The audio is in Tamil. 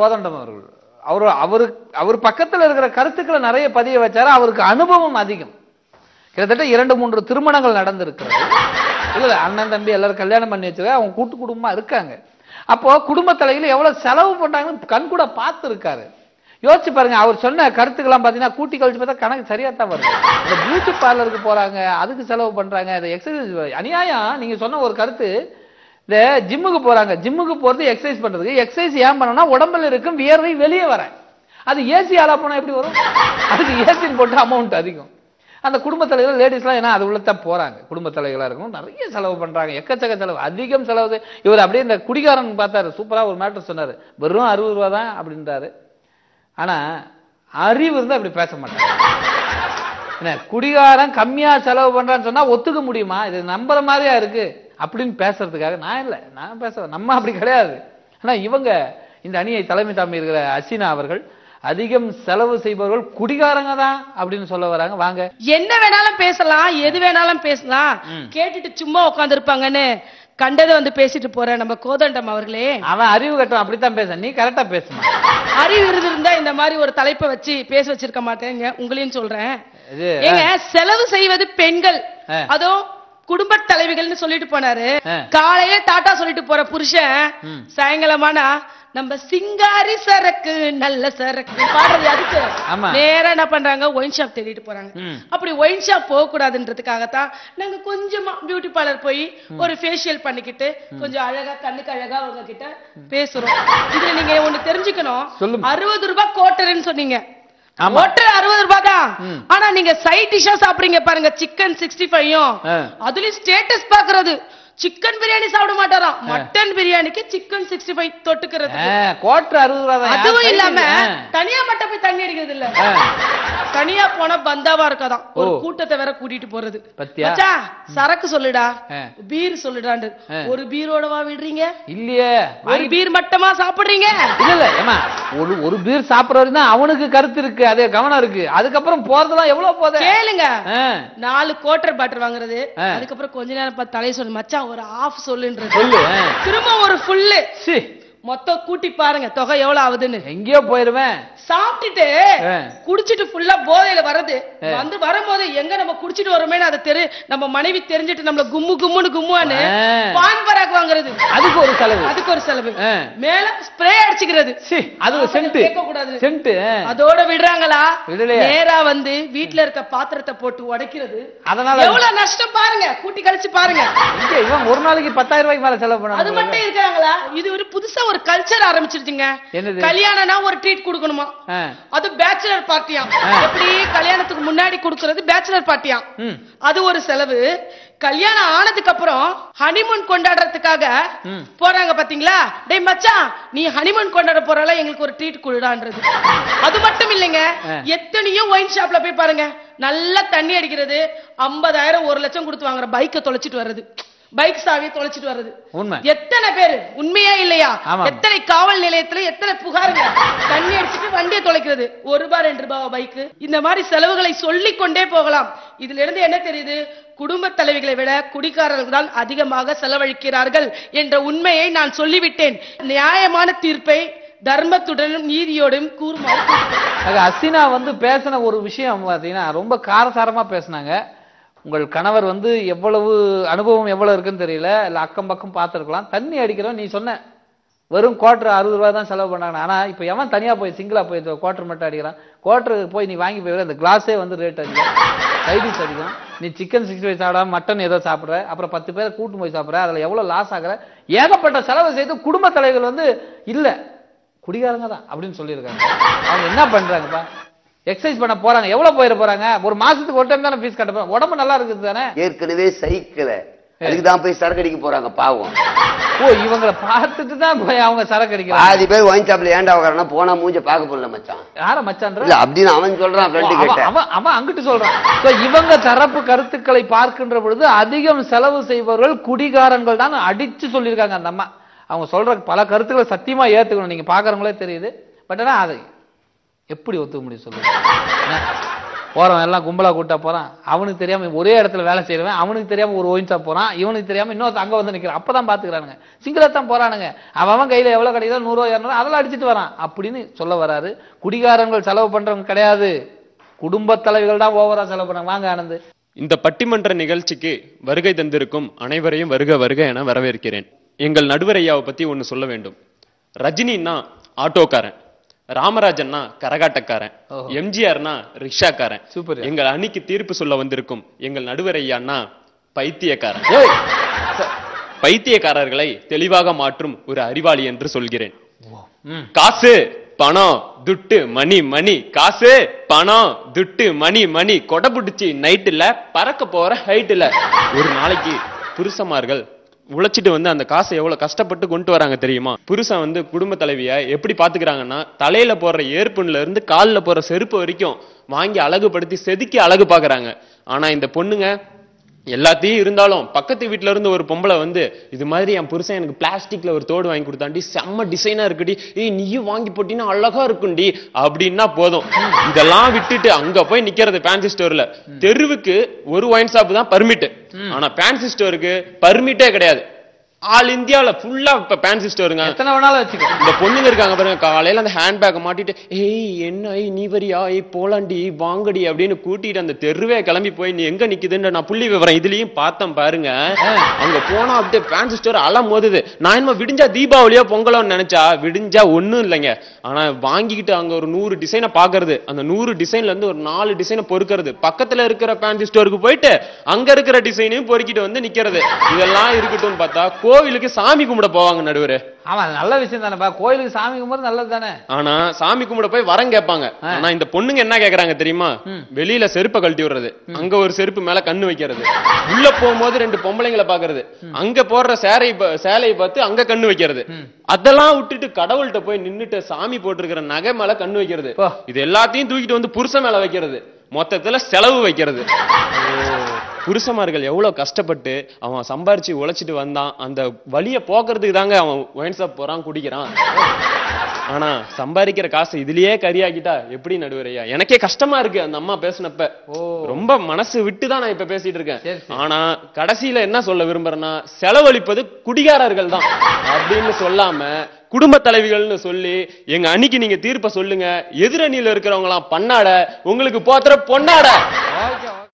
கோதண்டம் அவர்கள். அவர் அவரு அவர் பக்கத்துல இருக்கிற கருத்துக்களை நிறைய பதிய வச்சாரு. அவருக்கு அனுபவம் அதிகம். கிட்டத்தட்ட இரண்டு மூன்று திருமணங்கள் நடந்திருக்கிறது. இல்ல அண்ணன் தம்பி எல்லாரும் கல்யாணம் பண்ணி வச்சிருக்க அவங்க கூட்டு குடும்பமா இருக்காங்க. அப்போ குடும்ப தலையில் எவ்வளவு செலவு பண்ணாங்கன்னு கண் கூட பார்த்துருக்காரு. யோசிச்சு பாருங்க அவர் சொன்ன கருத்துக்கெல்லாம் பார்த்தீங்கன்னா கூட்டி கழிச்சு பார்த்தா கணக்கு சரியா தான் வருது. இந்த பியூட்டி பார்லருக்கு போறாங்க அதுக்கு செலவு பண்றாங்க இந்த எக்ஸசைஸ் அநியாயம். நீங்க சொன்ன ஒரு கருத்து இந்த ஜிம்முக்கு போறாங்க. ஜிம்முக்கு போறது எக்ஸசைஸ் பண்றதுக்கு. எக்ஸசைஸ் ஏன் பண்ணணும்னா உடம்புல இருக்கும் வியர்வை வெளியே வர. அது ஏசி ஆளா போனா எப்படி வரும்? அதுக்கு ஏசின்னு போட்டு அமௌண்ட் அதிகம். அந்த குடும்ப தலைவர் லேடிஸ்லாம் ஏன்னா அது உள்ளத்தான் போறாங்க. குடும்ப தலைவர்களா இருக்கும் நிறைய செலவு பண்றாங்க. எக்கச்சக்க செலவு. அதிகம் செலவு. இவர் அப்படியே இந்த குடிகாரன் பார்த்தாரு. சூப்பரா ஒரு மேட்டர் சொன்னாரு. வெறும் அறுபது ரூபா தான் அப்படின்றாரு. ஆனா அறிவு இருந்தா அப்படி பேச மாட்டாங்க என்ன குடிகாரன் கம்மியா செலவு பண்றான்னு சொன்னா ஒத்துக்க முடியுமா? இது நம்புற மாதிரியா இருக்கு? அப்படின்னு பேசுறதுக்காக நான் இல்ல. நான் பேச நம்ம அப்படி கிடையாது. ஆனா இவங்க இந்த அணியை தலைமை தாங்கி இருக்கிற அசினா அவர்கள் அதிகம் செலவு செய்பவர்கள் குடிகாரங்க தான் அப்படின்னு சொல்ல வராங்க. வாங்க. என்ன வேணாலும் பேசலாம் எது வேணாலும் பேசலாம். கேட்டுட்டு சும்மா உட்கார்ந்து இருப்பாங்கன்னு கண்டதை வந்து பேசிட்டு போற நம்ம கோதண்டம் அவர்களே. அவன் அறிவு கட்டம் அப்படித்தான் பேச நீ கரெக்டா பேசுமா? அறிவு இருந்திருந்தா இந்த மாதிரி ஒரு தலைப்பை வச்சு பேச வச்சிருக்க மாட்டேங்க. உங்களையும் சொல்றேன். ஏங்க செலவு செய்வது பெண்கள். ஆ. குடும்ப தலைவிகள்னு சொல்லிட்டு போனாரு ஆ. காலையில டாட்டா சொல்லிட்டு போற புருஷன். சாயங்காலமானா நம்ம சிங்காரி சரக்கு நல்ல சரக்கு பாடுறது அதுக்கு. நேரா என்ன பண்றாங்க ஒயின் ஷாப் தேடிட்டு போறாங்க. அப்படி ஒயின் ஷாப் போக கூடாதுன்றதுக்காகத்தான் நாங்க கொஞ்சமா பியூட்டி பார்லர் போய் ஒரு ஃபேஷியல் பண்ணிக்கிட்டு கொஞ்சம் அழகா கண்ணுக்கு அழகா அவங்க கிட்ட பேசுறோம் இதுல நீங்க ஒண்ணு தெரிஞ்சுக்கணும். அறுபது ரூபாய் கோட்டர்னு சொன்னீங்க ஆமா. கோட்டர் அறுபது ரூபாய் தான். ஆனா நீங்க சைட் டிஷ்ஷா சாப்பிடுறீங்க பாருங்க சிக்கன் சிக்ஸ்டி ஃபைவும் ஆ. அதுலயும் ஸ்டேட்டஸ் பாக்குறது சிக்கன் பிரியாணி சாப்பிட மாட்டாராம். மட்டன் பிரியாணிக்கு சிக்கன் சிக்ஸ்டி ஃபைவ் தொட்டுக்கிறது கோட்டர் அறுபது ரூபா தான். அதுவும் இல்லாம? தனியா மட்டும் போய் தண்ணி அடிக்கிறது இல்ல. தனியா போனா பந்தாவா இருக்காதாம் ஒரு. கூட்டத்தை வேற கூட்டிட்டு போறது. பத்தியா? மச்சான், சரக்கு சொல்லுடா. பீர் சொல்லுடாண்டு ஆ. ஒரு பீரோடவா விடுறீங்க? இல்லையே. ஒரு பீர் மட்டுமா சாப்பிடுறீங்க? இல்ல இல்ல. ஏமா ஒரு ஒரு பீர் சாப்பிடுறது தான் அவனுக்கு கருத்து இருக்கு. அதே கவனம் இருக்கு. அதுக்கப்புறம் போறதெல்லாம் எவ்வளவு போகுது கேளுங்க. நாலு கோட்டர் பாட்டில் வாங்குறது. அதுக்கப்புறம் கொஞ்ச நேரம் பார்த்து தலையை சொல்லு. மச்சான் ஒரு ஆஃப் சொல்லுன்றது சொல்லு. திரும்ப ஒரு ஃபுல்லு சீ, மொத்தம் கூட்டி பாருங்க தொகை எவ்வளவு ஆகுதுன்னு எங்கேயோ போயிருவேன். சாப்பிட்டுட்டு. குடிச்சிட்டு ஃபுல்லா போதையில வர்றது. வந்து வரும்போது எங்க நம்ம குடிச்சிட்டு வரோமே அதை தெரு நம்ம மனைவி தெரிஞ்சிட்டு நம்மள கும்மு கும்முன்னு கும்முவான்னு. பான் பராக் வாங்குறது. அதுக்கு ஒரு செலவு. அதுக்கு ஒரு செலவு. மேல ஸ்ப்ரே அடிச்சுக்கிறது. அது ஒரு சென்ட் கேட்கக்கூடாது. சென்ட் அதோட விடுறாங்களா. நேரா வந்து வீட்ல இருக்க பாத்திரத்தை போட்டு உடைக்கிறது. அதனால எவ்வளவு நஷ்டம் பாருங்க. கூட்டி கழிச்சு பாருங்க. ஒரு நாளைக்கு பத்தாயிரம் ரூபாய்க்கு மேல செலவு அது பண்ண மட்டும் இருக்காங்களா இது ஒரு புதுசா ஒரு கல்ச்சர் ஆரம்பிச்சிருச்சுங்க. என்னது? கல்யாணம்னா ஒரு ட்ரீட் கொடுக்கணுமா? அது பேச்சுலர் பார்ட்டியாம் எப்படி கல்யாணத்துக்கு முன்னாடி கொடுக்கறது பேச்சுலர் பார்ட்டியாம் ம். அது ஒரு செலவு. கல்யாணம் ஆனதுக்கு அப்புறம் ஹனிமூன் கொண்டாடுறதுக்காக. போறாங்க பாத்தீங்களா? டேய் மச்சான் நீ ஹனிமூன் கொண்டாட போறால எங்களுக்கு ஒரு ட்ரீட் குடுடான்றது. அது மட்டும் இல்லைங்க. எத்தனையோ ஒயின் ஷாப்ல போய் பாருங்க. நல்லா தண்ணி அடிக்கிறது. ஐம்பதாயிரம் ஒரு லட்சம் கொடுத்து வாங்குற பைக்கை தொலைச்சிட்டு வர்றது. பைக் சாவியை தொலைச்சிட்டு வர்றது. உண்மை. எத்தனை பேரு? உண்மையா இல்லையா. எத்தனை காவல் நிலையத்துல எத்தனை புகாருங்க தண்ணி அடிச்சிட்டு வண்டியை தொலைக்கிறது. ஒரு ரூபாய் ரெண்டு ரூபாய் பைக்கு? இந்த மாதிரி செலவுகளை சொல்லிக் கொண்டே போகலாம். இதுல இருந்து என்ன தெரியுது? குடும்ப தலைவிகளை விட குடிக்காரர்கள் தான் அதிகமாக செலவழிக்கிறார்கள் என்ற உண்மையை நான் சொல்லிவிட்டேன். நியாயமான தீர்ப்பை தர்மத்துடனும் நீதியோடும் கூறுமாறு. ஆக அசினா வந்து பேசின ஒரு விஷயம் பாத்தீங்கன்னா ரொம்ப காரசாரமா பேசினாங்க. உங்கள் கணவர் வந்து எவ்வளவு அனுபவம் எவ்வளவு இருக்குன்னு தெரியல இல்லை அக்கம் பக்கம் பார்த்துருக்கலாம். தண்ணி அடிக்கிறோம் நீ சொன்ன வெறும் குவார்டர் அறுபது ரூபா தான் செலவு பண்ணாங்க. ஆனால் இப்போ எவன் தனியாக போய் சிங்கிளாக போய் குவார்டர் மட்டும் அடிக்கிறான்? குவாட்ரு போய் நீ வாங்கி போய் அந்த கிளாஸே வந்து ரேட் அதிகம். சைடிஷ் அதிகம். நீ சிக்கன் சிக்ஸ்டி ஃபைவ் சாப்பிடாம மட்டன் ஏதோ சாப்பிட்ற அப்புறம் பத்து பேரை கூட்டு போய் சாப்பிட்ற அதில் எவ்வளோ லாஸ் ஆகுற? ஏகப்பட்ட செலவு செய்து குடும்ப தலைவர்கள் வந்து இல்லை குடிகாரங்க தான் அப்படின்னு சொல்லியிருக்காங்க. அவங்க என்ன பண்ணுறாங்கப்பா எக்ஸசைஸ் பண்ண போறாங்க. எவ்வளவு போயிட போறாங்க? ஒரு மாசத்துக்கு ஒரு டைம் தானே ஃபீஸ் கட்ட போறாங்க. உடம்பு நல்லா இருக்குது தானே? ஏற்கனவே சைக்கிள. அதுக்கு தான் போய் சரக்கு அடிக்க போறாங்க பாவம். ஓ இவங்களை பார்த்துட்டு தான் போய் அவங்க சரக்கு அடிக்கிறாங்க பாதி பேர் ஒயின் ஷாப்ல ஏன்டா உட்காரனா போனா மூஞ்ச பார்க்க போடல மச்சான். யார மச்சான்ற? இல்ல அப்படின்னு அவன் சொல்றான் ஃப்ரெண்டு கிட்ட. அவன் அவன் அங்கிட்டு சொல்றான். So, இவங்க தரப்பு கருத்துக்களை பார்க்கின்ற பொழுது அதிகம் செலவு செய்பவர்கள் குடிகாரங்கள் தான் அடிச்சு சொல்லியிருக்காங்க அந்த அம்மா. அவங்க சொல்ற பல கருத்துக்களை சத்தியமா ஏத்துக்கணும். நீங்க பாக்குறவங்களே தெரியுது. பட் ஆனா அதை எப்படி ஒத்துக்க முடியும் சொல்லுங்க என்ன? போறவன் எல்லாம் கும்பலா கூட்டா போறான். அவனுக்கு தெரியாம ஒரே இடத்துல வேலை செய்யறவன் அவனுக்கு தெரியாம ஒரு ஒயின் போகிறான் போறான் இவனுக்கு தெரியாம இன்னொருத்த அங்க வந்து நிக்கிறான். அப்பதான் பாத்துக்கிறானுங்க. சிங்களா தான் போறானுங்க. அவன் அவன் கையில எவ்வளவு கிடைக்குதோ நூறு ரூபா இரநூறு அதெல்லாம் அடிச்சிட்டு வரான். அப்படின்னு சொல்ல வராரு. குடிகாரங்கள் செலவு பண்றவங்க கிடையாது. குடும்ப தலைவிகள் தான் ஓவரா செலவு பண்றாங்க. வாங்க ஆனந்த். இந்த பட்டிமன்ற நிகழ்ச்சிக்கு வருகை தந்திருக்கும் அனைவரையும் வருக வருக என வரவேற்கிறேன். எங்கள் நடுவர் ஐயாவை பத்தி ஒன்னு சொல்ல வேண்டும். ரஜினின்னா ஆட்டோக்காரன். ராமராஜன்னா கரகாட்டக்காரன். எம்ஜிஆர்னா ரிக்ஷாக்காரன். சூப்பர் எங்கள் அணிக்கு தீர்ப்பு சொல்ல வந்திருக்கும் எங்கள் நடுவர் ஐயான்னா பைத்தியக்காரன் பைத்தியக்காரர்களை தெளிவாக மாற்றும் ஒரு அறிவாளி என்று சொல்கிறேன். காசு பணம் துட்டு மணி மணி. காசு பணம் துட்டு மணி மணி. கொடை பிடிச்சி நைட்டுல பறக்க போற ஹைட்டுல ஒரு நாளைக்கு புருஷமார்கள் உழைச்சிட்டு வந்து அந்த காசை எவ்வளவு கஷ்டப்பட்டு கொண்டு வராங்க தெரியுமா? புருஷன் வந்து குடும்ப தலைவிய எப்படி பாத்துக்கிறாங்கன்னா தலையில போடுற ஏற்புண்ல இருந்து கால்ல போற செருப்பு வரைக்கும் வாங்கி அழகுபடுத்தி செதுக்கி அழகு பாக்குறாங்க ஆனா இந்த பொண்ணுங்க எல்லாத்தையும் இருந்தாலும் பக்கத்து வீட்ல இருந்து ஒரு பொம்பளை வந்து இது மாதிரி என் புருஷன் எனக்கு பிளாஸ்டிக்ல ஒரு தோடு வாங்கி கொடுத்தாண்டி செம்ம டிசைனா இருக்குடி. ஏய் நீயும் வாங்கி போட்டீங்கன்னா அழகா இருக்கும்டி. அப்படின்னா போதும். இதெல்லாம் விட்டுட்டு அங்க போய் நிக்கிறது ஃபேன்சி ஸ்டோர்ல தெருவுக்கு ஒரு ஒயின் ஷாப் தான் பர்மிட் ஆனா ஃபேன்சி ஸ்டோருக்கு பர்மிட்டே கிடையாது. ஆல் இந்தியாவுல ஃபுல்லா இப்ப ஃபேன்சி ஸ்டோருங்க எத்தனை வேணாலும் வச்சுக்கோ. இந்த பொண்ணுங்க இருக்காங்க பாருங்க காலையில அந்த ஹேண்ட் பேக்கை மாட்டிட்டு ஏய் என்ன ஏய், நீ வரியா? ஏய் போலாண்டி வாங்கடி அப்படின்னு கூட்டிட்டு அந்த தெருவே கிளம்பி போய் நீ எங்க நிக்குதுன்ற நான் புள்ளி விவரம் இதுலயும் பார்த்தேன் பாருங்க. அங்க போனா அப்படியே ஃபேன்சி ஸ்டோர் அலம் மோதுது. நான் என்ன விடிஞ்சா தீபாவளியோ பொங்கலோன்னு நினைச்சா விடிஞ்சா ஒண்ணும் இல்லைங்க. ஆனா வாங்கிக்கிட்டு அங்க ஒரு நூறு டிசைனை பாக்குறது. அந்த நூறு டிசைன்ல இருந்து ஒரு நாலு டிசைனை பொறுக்கிறது. பக்கத்துல இருக்கிற ஃபேன்சி ஸ்டோருக்கு போயிட்டு அங்க இருக்கிற டிசைனையும் பொறுக்கிட்டு வந்து நிக்கிறது. இதெல்லாம் இருக்கட்டும்னு பார்த்தா கோவிலுக்கு சாமி கும்பிட போவாங்க நடுவரு. ஆமா நல்ல விஷயம் தானேப்பா. கோயிலுக்கு சாமி கும்பிட்றது நல்லது தானே? ஆனா சாமி கும்பிட போய் வரம் கேட்பாங்க. ஆனா இந்த பொண்ணுங்க என்ன கேக்குறாங்க தெரியுமா? வெளியில செருப்பை கழட்டி விடுறது. அங்க ஒரு செருப்பு மேல கண்ணு வைக்கிறது. உள்ள போகும்போது ரெண்டு பொம்பளைங்களை பாக்குறது. அங்க போடுற சேரை சேலையை பார்த்து அங்க கண்ணு வைக்கிறது. அதெல்லாம் விட்டுட்டு கடவுள்கிட்ட போய் நின்னுட்டு சாமி போட்டிருக்கிற நகை மேல கண்ணு வைக்கிறது. இது எல்லாத்தையும் தூக்கிட்டு வந்து புருஷன் மேல வைக்கிறது. மொத்தத்தில் செலவு வைக்கிறது. புருஷமார்கள் எவ்வளவு கஷ்டப்பட்டு அவன் சம்பாரிச்சு உழைச்சிட்டு வந்தான். அந்த வழியை போக்குறதுக்கு தாங்க அவன் ஒயின் ஷாப் குடிக்கிறான். ஆனா சம்பாதிக்கிற காசு இதுலயே கரியாக்கிட்டா எப்படி நடுவரையா? எனக்கே கஷ்டமா இருக்கு அந்த அம்மா பேசினப்ப. ரொம்ப மனசு விட்டு தான் நான் இப்ப பேசிட்டு இருக்கேன். ஆனா கடைசியில என்ன சொல்ல விரும்புறேன்னா செலவழிப்பது குடிகாரர்கள் தான். அப்படின்னு சொல்லாம குடும்ப தலைவிகள்னு சொல்லி எங்க அன்னைக்கு நீங்க தீர்ப்ப சொல்லுங்க. எதிரணியில இருக்கிறவங்க எல்லாம் பண்ணாட. உங்களுக்கு போத்துற பொண்ணாட.